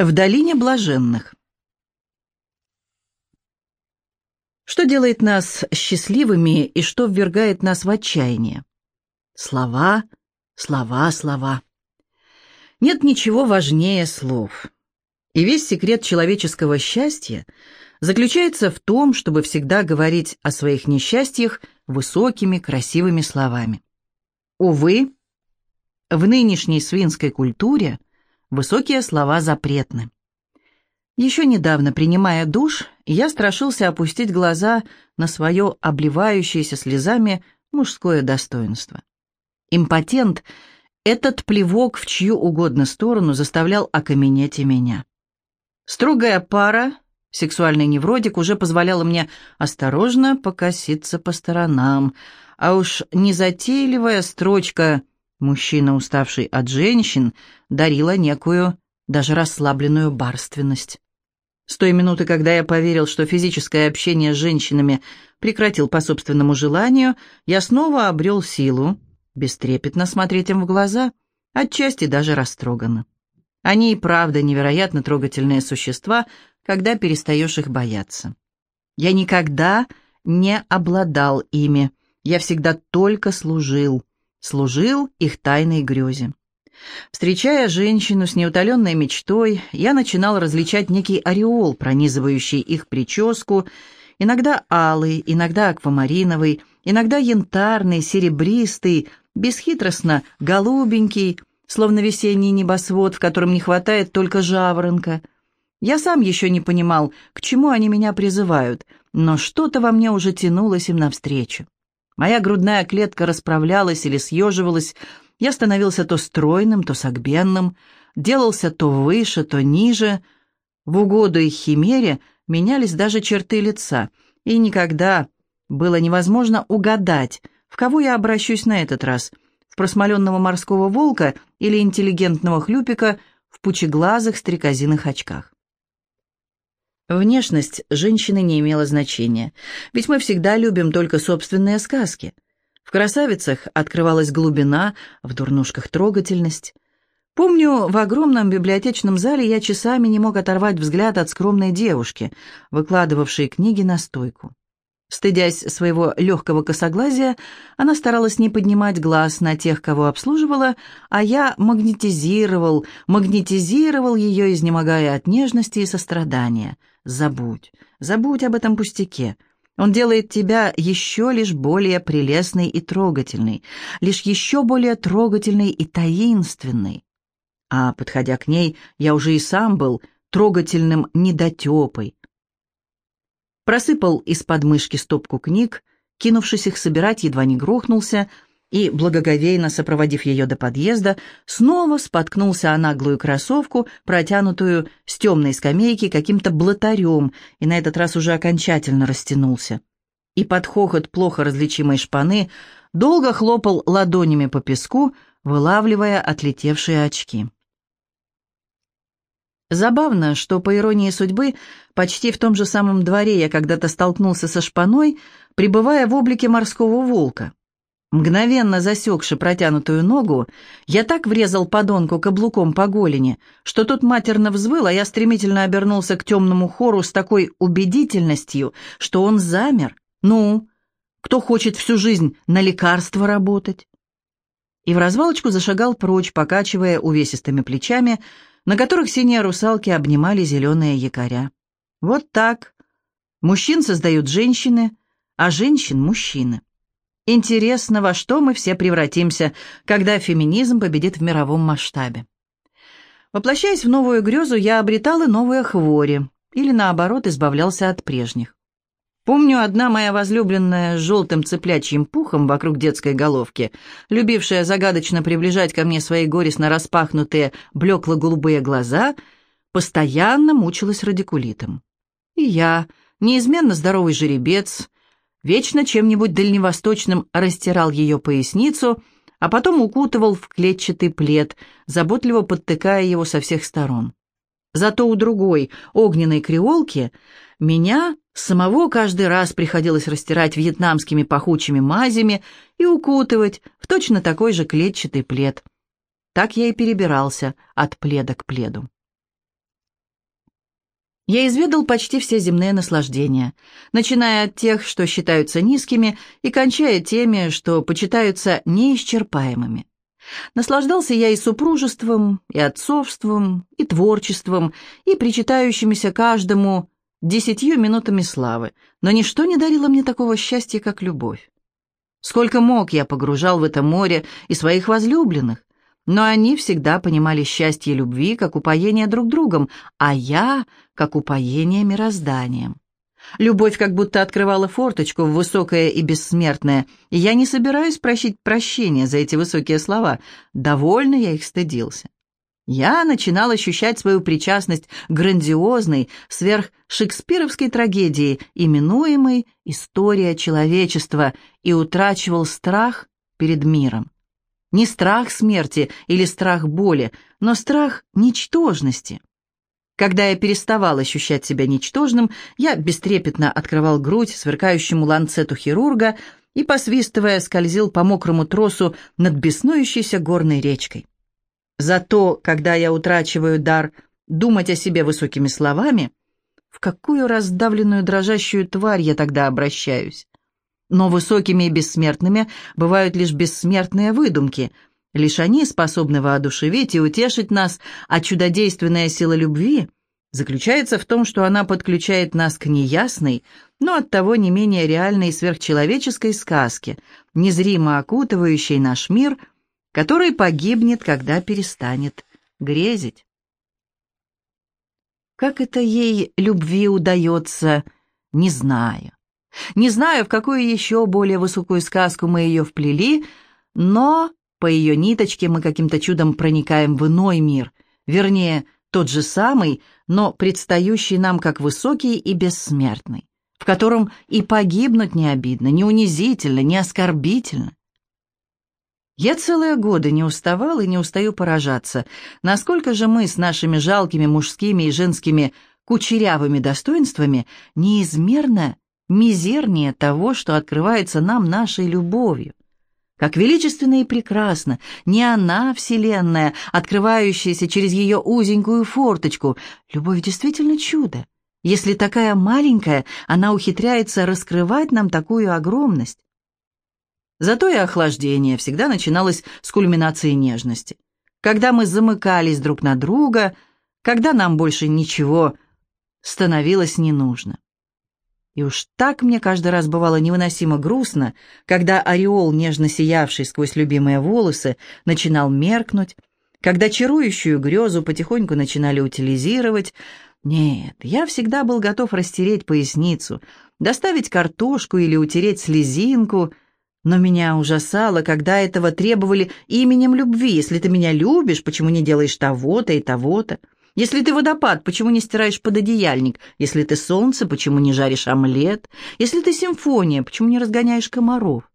В долине блаженных. Что делает нас счастливыми и что ввергает нас в отчаяние? Слова, слова, слова. Нет ничего важнее слов. И весь секрет человеческого счастья заключается в том, чтобы всегда говорить о своих несчастьях высокими, красивыми словами. Увы, в нынешней свинской культуре высокие слова запретны. Еще недавно, принимая душ, я страшился опустить глаза на свое обливающееся слезами мужское достоинство. Импотент, этот плевок в чью угодно сторону заставлял окаменеть и меня. Строгая пара, сексуальный невротик, уже позволяла мне осторожно покоситься по сторонам, а уж незатейливая строчка Мужчина, уставший от женщин, дарила некую, даже расслабленную барственность. С той минуты, когда я поверил, что физическое общение с женщинами прекратил по собственному желанию, я снова обрел силу, бестрепетно смотреть им в глаза, отчасти даже растроганно. Они и правда невероятно трогательные существа, когда перестаешь их бояться. Я никогда не обладал ими, я всегда только служил служил их тайной грезе. Встречая женщину с неутоленной мечтой, я начинал различать некий ореол, пронизывающий их прическу, иногда алый, иногда аквамариновый, иногда янтарный, серебристый, бесхитростно голубенький, словно весенний небосвод, в котором не хватает только жаворонка. Я сам еще не понимал, к чему они меня призывают, но что-то во мне уже тянулось им навстречу. Моя грудная клетка расправлялась или съеживалась, я становился то стройным, то согбенным, делался то выше, то ниже. В угоду их химере менялись даже черты лица, и никогда было невозможно угадать, в кого я обращусь на этот раз, в просмоленного морского волка или интеллигентного хлюпика в пучеглазых стрекозиных очках. Внешность женщины не имела значения, ведь мы всегда любим только собственные сказки. В красавицах открывалась глубина, в дурнушках трогательность. Помню, в огромном библиотечном зале я часами не мог оторвать взгляд от скромной девушки, выкладывавшей книги на стойку. Стыдясь своего легкого косоглазия, она старалась не поднимать глаз на тех, кого обслуживала, а я магнетизировал, магнетизировал ее, изнемогая от нежности и сострадания. Забудь, забудь об этом пустяке. Он делает тебя еще лишь более прелестной и трогательной, лишь еще более трогательной и таинственной. А, подходя к ней, я уже и сам был трогательным недотепой, просыпал из подмышки стопку книг, кинувшись их собирать, едва не грохнулся, и, благоговейно сопроводив ее до подъезда, снова споткнулся о наглую кроссовку, протянутую с темной скамейки каким-то блатарем, и на этот раз уже окончательно растянулся. И под хохот плохо различимой шпаны долго хлопал ладонями по песку, вылавливая отлетевшие очки. Забавно, что, по иронии судьбы, почти в том же самом дворе я когда-то столкнулся со шпаной, пребывая в облике морского волка. Мгновенно засекши протянутую ногу, я так врезал подонку каблуком по голени, что тот матерно взвыл, а я стремительно обернулся к темному хору с такой убедительностью, что он замер. «Ну, кто хочет всю жизнь на лекарство работать?» И в развалочку зашагал прочь, покачивая увесистыми плечами, на которых синие русалки обнимали зеленые якоря. Вот так. Мужчин создают женщины, а женщин — мужчины. Интересно, во что мы все превратимся, когда феминизм победит в мировом масштабе. Воплощаясь в новую грезу, я обретал и новые хвори, или наоборот избавлялся от прежних. Помню, одна моя возлюбленная с желтым цыплячьим пухом вокруг детской головки, любившая загадочно приближать ко мне свои горестно распахнутые блекло-голубые глаза, постоянно мучилась радикулитом. И я, неизменно здоровый жеребец, вечно чем-нибудь дальневосточным растирал ее поясницу, а потом укутывал в клетчатый плед, заботливо подтыкая его со всех сторон. Зато у другой, огненной креолки, меня самого каждый раз приходилось растирать вьетнамскими пахучими мазями и укутывать в точно такой же клетчатый плед. Так я и перебирался от пледа к пледу. Я изведал почти все земные наслаждения, начиная от тех, что считаются низкими, и кончая теми, что почитаются неисчерпаемыми. Наслаждался я и супружеством, и отцовством, и творчеством, и причитающимися каждому десятью минутами славы, но ничто не дарило мне такого счастья, как любовь. Сколько мог я погружал в это море и своих возлюбленных, но они всегда понимали счастье любви как упоение друг другом, а я как упоение мирозданием. Любовь как будто открывала форточку в высокое и бессмертное, и я не собираюсь просить прощения за эти высокие слова. Довольно я их стыдился. Я начинал ощущать свою причастность к грандиозной, сверхшекспировской трагедии, именуемой «История человечества», и утрачивал страх перед миром. Не страх смерти или страх боли, но страх ничтожности. Когда я переставал ощущать себя ничтожным, я бестрепетно открывал грудь сверкающему ланцету хирурга и, посвистывая, скользил по мокрому тросу над беснующейся горной речкой. Зато, когда я утрачиваю дар думать о себе высокими словами, в какую раздавленную дрожащую тварь я тогда обращаюсь? Но высокими и бессмертными бывают лишь бессмертные выдумки. Лишь они способны воодушевить и утешить нас, а чудодейственная сила любви заключается в том, что она подключает нас к неясной, но оттого не менее реальной сверхчеловеческой сказке, незримо окутывающей наш мир, который погибнет, когда перестанет грезить. Как это ей любви удается, не знаю. Не знаю, в какую еще более высокую сказку мы ее вплели, но по ее ниточке мы каким-то чудом проникаем в иной мир, вернее, тот же самый, но предстающий нам как высокий и бессмертный, в котором и погибнуть не обидно, не унизительно, не оскорбительно. Я целые годы не уставал и не устаю поражаться, насколько же мы с нашими жалкими мужскими и женскими кучерявыми достоинствами неизмерно мизернее того, что открывается нам нашей любовью. Как величественно и прекрасно, не она, Вселенная, открывающаяся через ее узенькую форточку. Любовь действительно чудо. Если такая маленькая, она ухитряется раскрывать нам такую огромность. Зато и охлаждение всегда начиналось с кульминации нежности. Когда мы замыкались друг на друга, когда нам больше ничего становилось не нужно. И уж так мне каждый раз бывало невыносимо грустно, когда ореол, нежно сиявший сквозь любимые волосы, начинал меркнуть, когда чарующую грезу потихоньку начинали утилизировать. Нет, я всегда был готов растереть поясницу, доставить картошку или утереть слезинку, но меня ужасало, когда этого требовали именем любви. Если ты меня любишь, почему не делаешь того-то и того-то? Если ты водопад, почему не стираешь пододеяльник? Если ты солнце, почему не жаришь омлет? Если ты симфония, почему не разгоняешь комаров?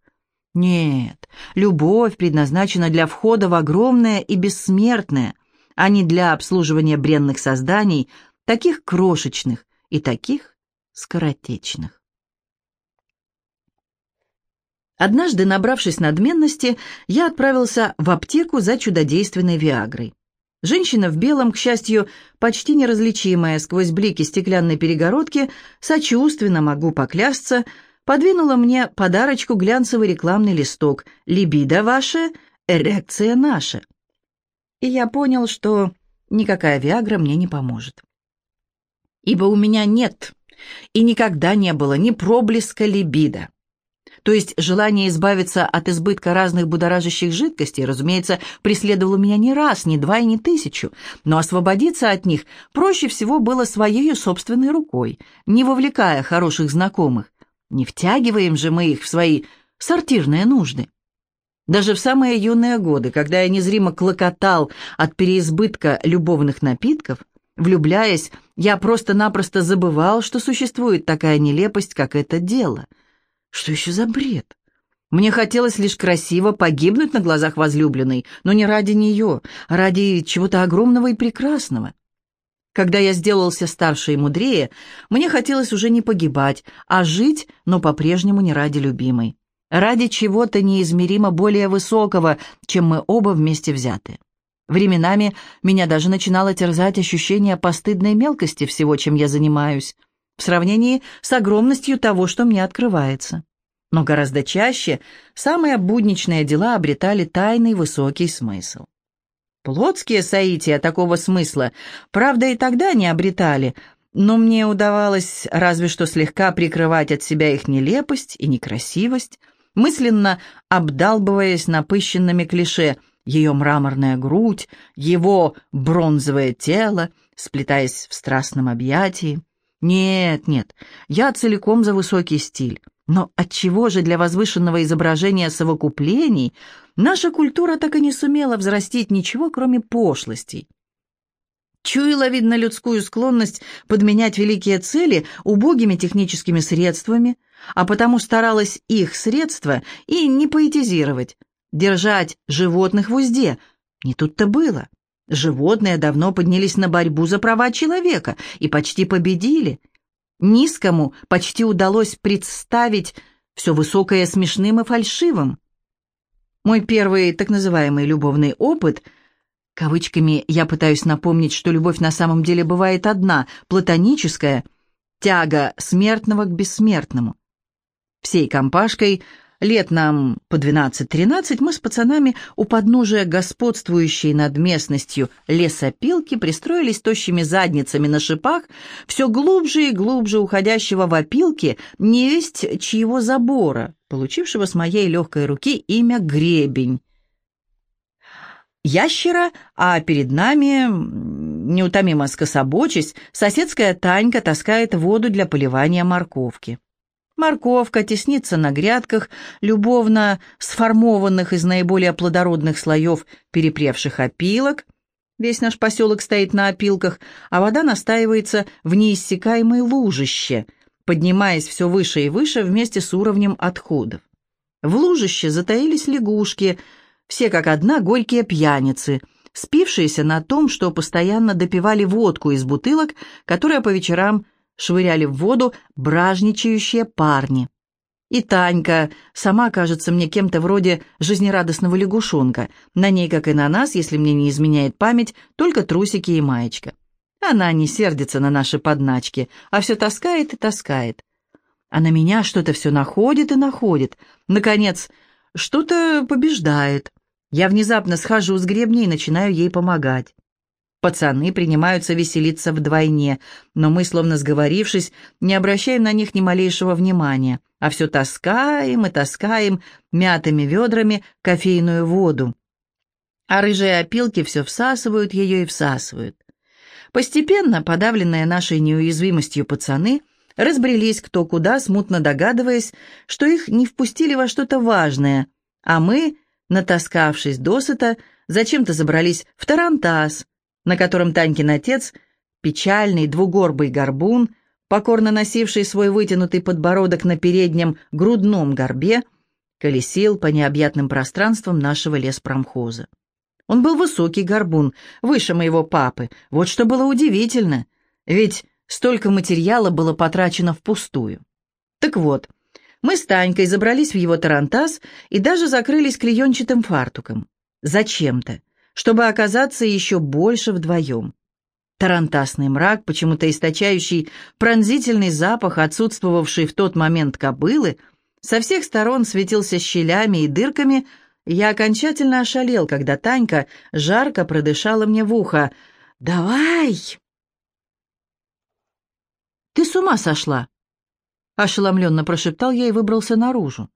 Нет, любовь предназначена для входа в огромное и бессмертное, а не для обслуживания бренных созданий, таких крошечных и таких скоротечных. Однажды, набравшись надменности, я отправился в аптеку за чудодейственной Виагрой. Женщина в белом, к счастью, почти неразличимая сквозь блики стеклянной перегородки, сочувственно могу поклясться, подвинула мне подарочку глянцевый рекламный листок «Либидо ваше, эрекция наша». И я понял, что никакая Виагра мне не поможет. Ибо у меня нет и никогда не было ни проблеска либидо. То есть желание избавиться от избытка разных будоражащих жидкостей, разумеется, преследовало меня не раз, не два и не тысячу, но освободиться от них проще всего было своей собственной рукой, не вовлекая хороших знакомых. Не втягиваем же мы их в свои сортирные нужды. Даже в самые юные годы, когда я незримо клокотал от переизбытка любовных напитков, влюбляясь, я просто-напросто забывал, что существует такая нелепость, как это дело — что еще за бред? Мне хотелось лишь красиво погибнуть на глазах возлюбленной, но не ради нее, а ради чего-то огромного и прекрасного. Когда я сделался старше и мудрее, мне хотелось уже не погибать, а жить, но по-прежнему не ради любимой. Ради чего-то неизмеримо более высокого, чем мы оба вместе взяты. Временами меня даже начинало терзать ощущение постыдной мелкости всего, чем я занимаюсь, в сравнении с огромностью того, что мне открывается. Но гораздо чаще самые будничные дела обретали тайный высокий смысл. Плотские соития такого смысла, правда, и тогда не обретали, но мне удавалось разве что слегка прикрывать от себя их нелепость и некрасивость, мысленно обдалбываясь напыщенными клише «ее мраморная грудь», «его бронзовое тело», сплетаясь в страстном объятии. Нет, нет, я целиком за высокий стиль. Но отчего же для возвышенного изображения совокуплений наша культура так и не сумела взрастить ничего, кроме пошлостей? Чуяла, видно, людскую склонность подменять великие цели убогими техническими средствами, а потому старалась их средства и не поэтизировать, держать животных в узде. Не тут-то было. Животные давно поднялись на борьбу за права человека и почти победили – Низкому почти удалось представить все высокое смешным и фальшивым. Мой первый так называемый любовный опыт, кавычками я пытаюсь напомнить, что любовь на самом деле бывает одна, платоническая, тяга смертного к бессмертному. Всей компашкой – Лет нам по 12-13 мы с пацанами у подножия господствующей над местностью лесопилки пристроились тощими задницами на шипах, все глубже и глубже уходящего в опилки невесть чьего забора, получившего с моей легкой руки имя Гребень. Ящера, а перед нами, неутомимо скособочись, соседская Танька таскает воду для поливания морковки. Морковка теснится на грядках, любовно сформованных из наиболее плодородных слоев перепревших опилок. Весь наш поселок стоит на опилках, а вода настаивается в неиссякаемой лужище, поднимаясь все выше и выше вместе с уровнем отходов. В лужище затаились лягушки, все как одна горькие пьяницы, спившиеся на том, что постоянно допивали водку из бутылок, которая по вечерам швыряли в воду бражничающие парни. И Танька сама кажется мне кем-то вроде жизнерадостного лягушонка. На ней, как и на нас, если мне не изменяет память, только трусики и маечка. Она не сердится на наши подначки, а все таскает и таскает. А на меня что-то все находит и находит. Наконец, что-то побеждает. Я внезапно схожу с гребня и начинаю ей помогать. Пацаны принимаются веселиться вдвойне, но мы, словно сговорившись, не обращаем на них ни малейшего внимания, а все таскаем и таскаем мятыми ведрами кофейную воду. А рыжие опилки все всасывают ее и всасывают. Постепенно, подавленные нашей неуязвимостью пацаны, разбрелись кто куда, смутно догадываясь, что их не впустили во что-то важное, а мы, натаскавшись досыта, зачем-то забрались в тарантас, на котором Танькин отец, печальный двугорбый горбун, покорно носивший свой вытянутый подбородок на переднем грудном горбе, колесил по необъятным пространствам нашего леспромхоза. Он был высокий горбун, выше моего папы. Вот что было удивительно, ведь столько материала было потрачено впустую. Так вот, мы с Танькой забрались в его тарантас и даже закрылись клеенчатым фартуком. Зачем-то чтобы оказаться еще больше вдвоем. Тарантасный мрак, почему-то источающий пронзительный запах, отсутствовавший в тот момент кобылы, со всех сторон светился щелями и дырками, я окончательно ошалел, когда Танька жарко продышала мне в ухо. «Давай!» «Ты с ума сошла?» Ошеломленно прошептал я и выбрался наружу.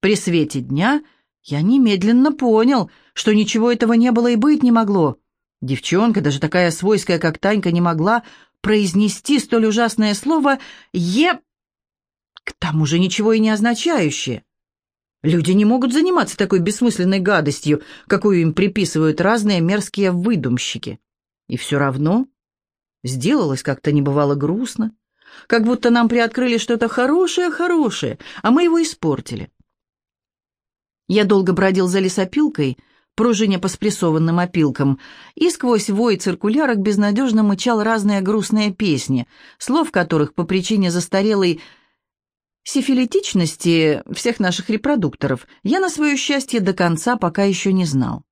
При свете дня я немедленно понял, что ничего этого не было и быть не могло. Девчонка, даже такая свойская, как Танька, не могла произнести столь ужасное слово «е...» к тому же ничего и не означающее. Люди не могут заниматься такой бессмысленной гадостью, какую им приписывают разные мерзкие выдумщики. И все равно сделалось как-то небывало грустно, как будто нам приоткрыли что-то хорошее-хорошее, а мы его испортили. Я долго бродил за лесопилкой, пружиня по спрессованным опилкам, и сквозь вой циркулярок безнадежно мычал разные грустные песни, слов которых по причине застарелой сифилитичности всех наших репродукторов я на свое счастье до конца пока еще не знал.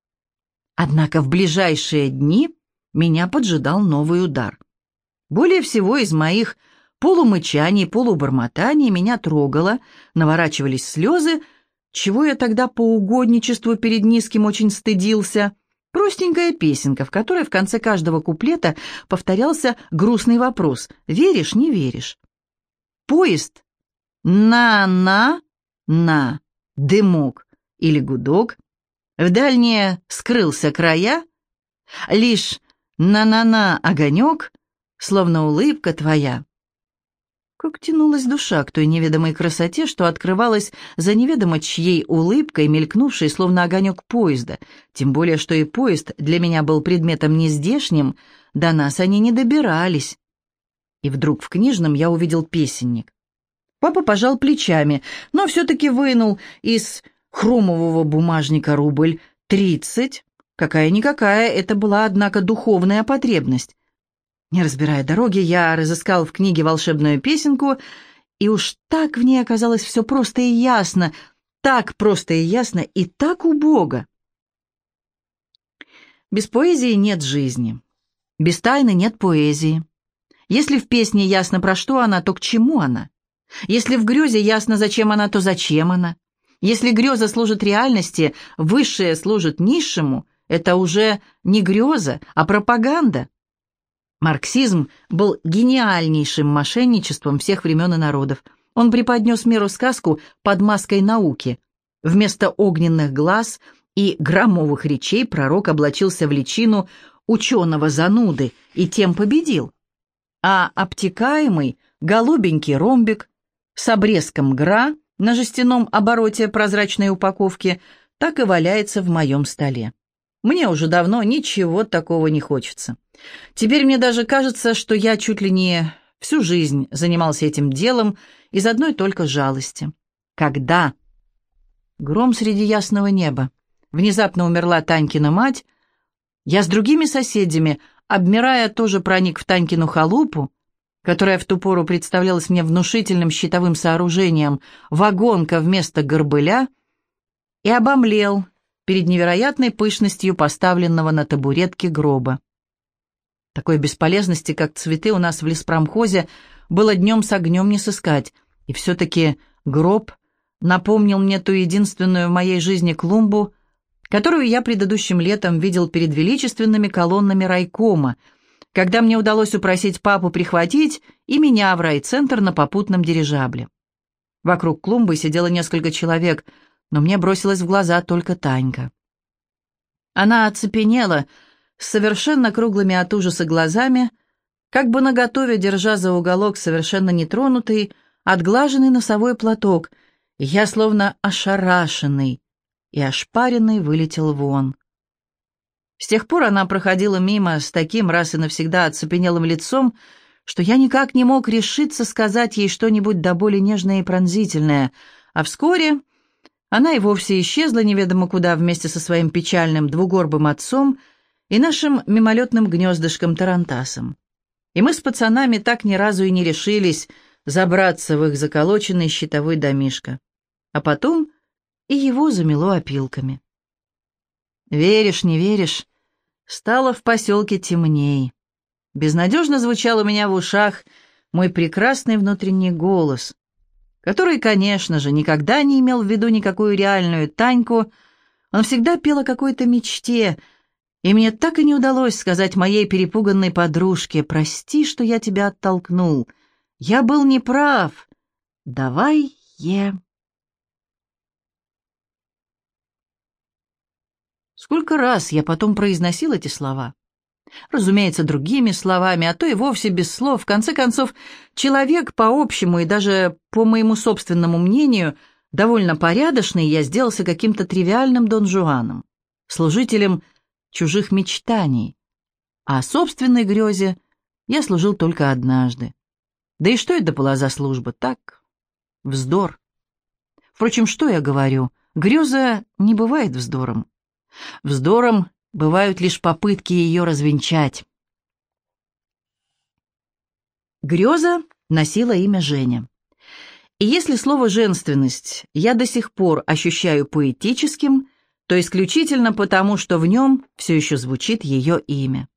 Однако в ближайшие дни меня поджидал новый удар. Более всего из моих полумычаний, полубормотаний меня трогало, наворачивались слезы, чего я тогда по угодничеству перед низким очень стыдился. Простенькая песенка, в которой в конце каждого куплета повторялся грустный вопрос «Веришь, не веришь?». Поезд «на-на-на» дымок или гудок, в дальние скрылся края, лишь на-на-на огонек, словно улыбка твоя. Как тянулась душа к той неведомой красоте, что открывалась за неведомо чьей улыбкой, мелькнувшей, словно огонек поезда, тем более, что и поезд для меня был предметом нездешним, до нас они не добирались. И вдруг в книжном я увидел песенник. Папа пожал плечами, но все-таки вынул из хромового бумажника рубль тридцать. Какая-никакая, это была, однако, духовная потребность. Не разбирая дороги, я разыскал в книге волшебную песенку, и уж так в ней оказалось все просто и ясно, так просто и ясно, и так убого. Без поэзии нет жизни, без тайны нет поэзии. Если в песне ясно, про что она, то к чему она? Если в грезе ясно, зачем она, то зачем она? Если греза служит реальности, высшее служит низшему, это уже не греза, а пропаганда. Марксизм был гениальнейшим мошенничеством всех времен и народов. Он преподнес миру сказку под маской науки. Вместо огненных глаз и громовых речей пророк облачился в личину ученого-зануды и тем победил. А обтекаемый голубенький ромбик с обрезком гра на жестяном обороте прозрачной упаковки так и валяется в моем столе. Мне уже давно ничего такого не хочется. Теперь мне даже кажется, что я чуть ли не всю жизнь занимался этим делом из одной только жалости. Когда? Гром среди ясного неба. Внезапно умерла Танькина мать. Я с другими соседями, обмирая, тоже проник в Танькину халупу, которая в ту пору представлялась мне внушительным щитовым сооружением, вагонка вместо горбыля, и обомлел перед невероятной пышностью поставленного на табуретке гроба. Такой бесполезности, как цветы у нас в леспромхозе, было днем с огнем не сыскать, и все-таки гроб напомнил мне ту единственную в моей жизни клумбу, которую я предыдущим летом видел перед величественными колоннами райкома, когда мне удалось упросить папу прихватить и меня в райцентр на попутном дирижабле. Вокруг клумбы сидело несколько человек, но мне бросилась в глаза только Танька. Она оцепенела, с совершенно круглыми от ужаса глазами, как бы наготове, держа за уголок совершенно нетронутый, отглаженный носовой платок, я, словно ошарашенный и ошпаренный, вылетел вон. С тех пор она проходила мимо с таким раз и навсегда оцепенелым лицом, что я никак не мог решиться сказать ей что-нибудь до боли нежное и пронзительное, а вскоре она и вовсе исчезла неведомо куда вместе со своим печальным двугорбым отцом — и нашим мимолетным гнездышком Тарантасом. И мы с пацанами так ни разу и не решились забраться в их заколоченный щитовой домишко. А потом и его замело опилками. Веришь, не веришь, стало в поселке темней. Безнадежно звучал у меня в ушах мой прекрасный внутренний голос, который, конечно же, никогда не имел в виду никакую реальную Таньку, он всегда пел о какой-то мечте — и мне так и не удалось сказать моей перепуганной подружке, «Прости, что я тебя оттолкнул. Я был неправ. Давай е...» Сколько раз я потом произносил эти слова? Разумеется, другими словами, а то и вовсе без слов. В конце концов, человек по общему и даже по моему собственному мнению, довольно порядочный, я сделался каким-то тривиальным Дон Жуаном, служителем чужих мечтаний, а собственной грезе я служил только однажды. Да и что это была за служба? Так, вздор. Впрочем, что я говорю? Греза не бывает вздором. Вздором бывают лишь попытки ее развенчать. Греза носила имя Женя. И если слово «женственность» я до сих пор ощущаю поэтическим, то исключительно потому, что в нем все еще звучит ее имя.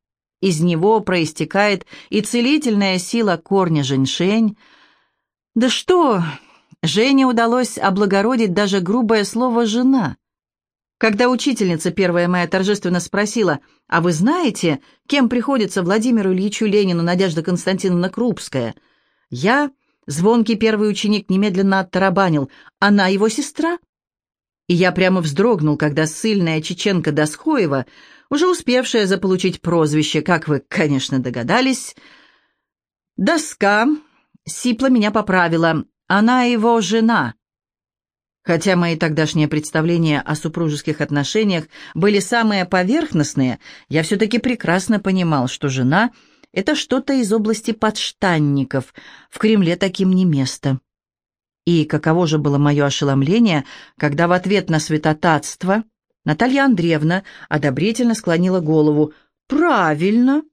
Из него проистекает и целительная сила корня женьшень. Да что, Жене удалось облагородить даже грубое слово «жена». Когда учительница первая моя торжественно спросила, «А вы знаете, кем приходится Владимиру Ильичу Ленину Надежда Константиновна Крупская?» Я, звонкий первый ученик, немедленно оттарабанил, «Она его сестра?» И я прямо вздрогнул, когда ссыльная чеченка Досхоева, уже успевшая заполучить прозвище, как вы, конечно, догадались, «Доска», сипла меня поправила, «она его жена». Хотя мои тогдашние представления о супружеских отношениях были самые поверхностные, я все-таки прекрасно понимал, что жена — это что-то из области подштанников, в Кремле таким не место. И каково же было мое ошеломление, когда в ответ на святотатство Наталья Андреевна одобрительно склонила голову. «Правильно!»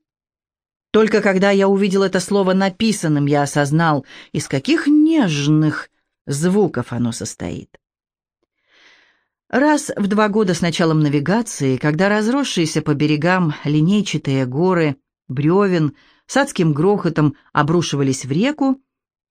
Только когда я увидел это слово написанным, я осознал, из каких нежных звуков оно состоит. Раз в два года с началом навигации, когда разросшиеся по берегам линейчатые горы, бревен, с адским грохотом обрушивались в реку,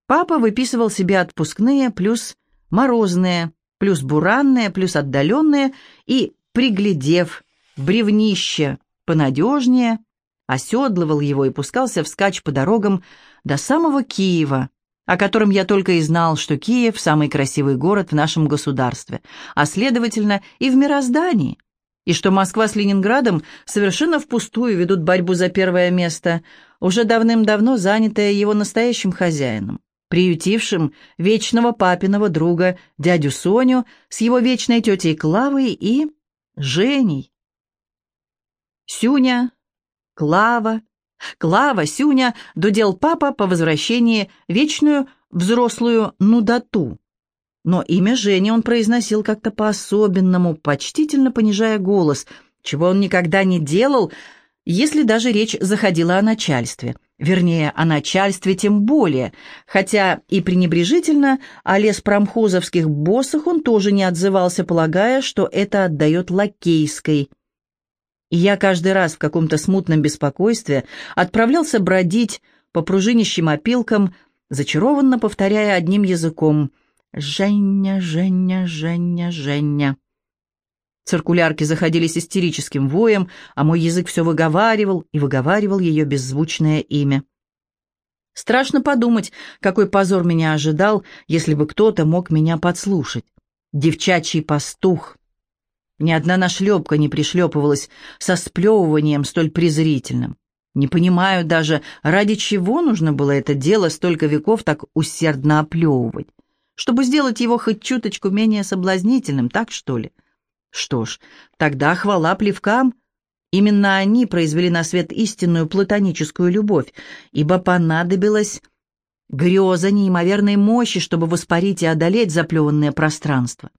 папа выписывал себе отпускные плюс морозные, плюс буранные, плюс отдаленные и, приглядев бревнище понадежнее, оседлывал его и пускался вскачь по дорогам до самого Киева, о котором я только и знал, что Киев – самый красивый город в нашем государстве, а, следовательно, и в мироздании, и что Москва с Ленинградом совершенно впустую ведут борьбу за первое место, уже давным-давно занятое его настоящим хозяином, приютившим вечного папиного друга, дядю Соню, с его вечной тетей Клавой и Женей. Сюня, Клава, Клава, Сюня, дудел папа по возвращении вечную взрослую нудоту. Но имя Жени он произносил как-то по-особенному, почтительно понижая голос, чего он никогда не делал, если даже речь заходила о начальстве. Вернее, о начальстве тем более, хотя и пренебрежительно о леспромхозовских боссах он тоже не отзывался, полагая, что это отдает лакейской – и я каждый раз в каком-то смутном беспокойстве отправлялся бродить по пружинищим опилкам, зачарованно повторяя одним языком «Женя, Женя, Женя, Женя». Циркулярки заходились истерическим воем, а мой язык все выговаривал и выговаривал ее беззвучное имя. Страшно подумать, какой позор меня ожидал, если бы кто-то мог меня подслушать. Девчачий пастух — ни одна нашлепка не пришлепывалась со сплевыванием столь презрительным. Не понимаю даже, ради чего нужно было это дело столько веков так усердно оплевывать. Чтобы сделать его хоть чуточку менее соблазнительным, так что ли? Что ж, тогда хвала плевкам. Именно они произвели на свет истинную платоническую любовь, ибо понадобилась греза неимоверной мощи, чтобы воспарить и одолеть заплеванное пространство.